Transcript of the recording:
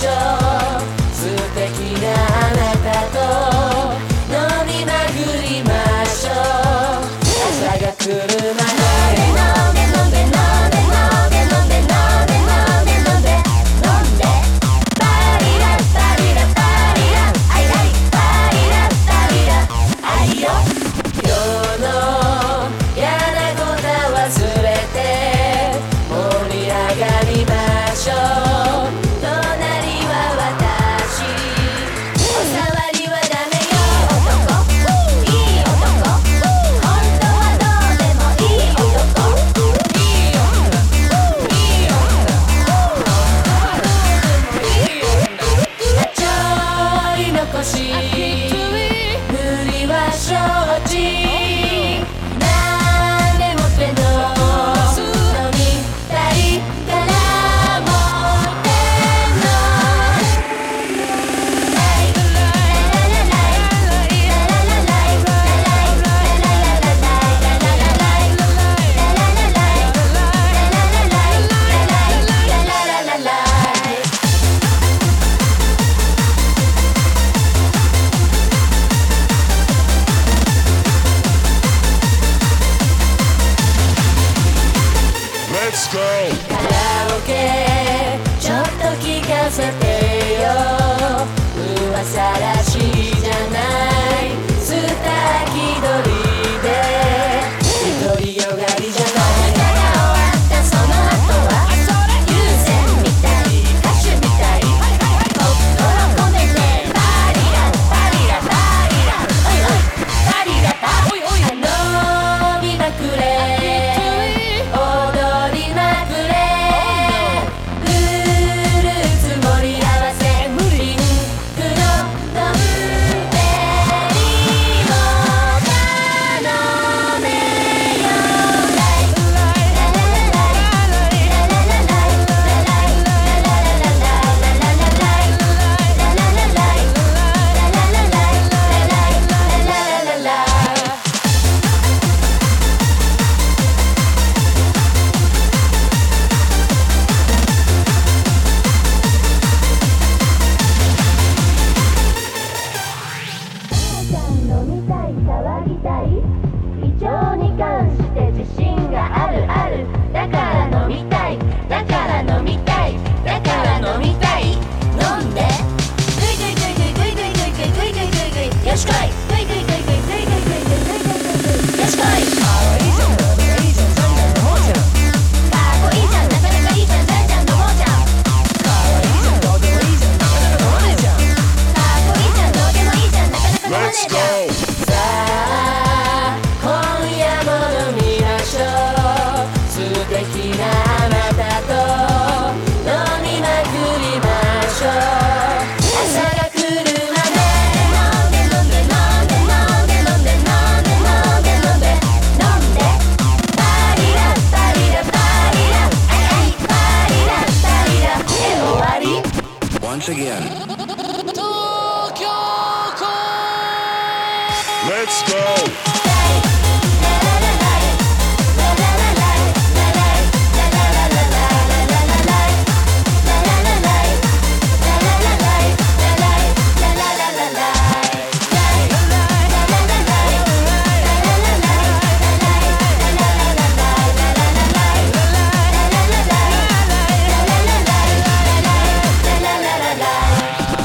素敵なあなたと飲みまくりましょう。朝が来るまでカラオケちょっと聞かせてよ。噂らしいじゃない。once again.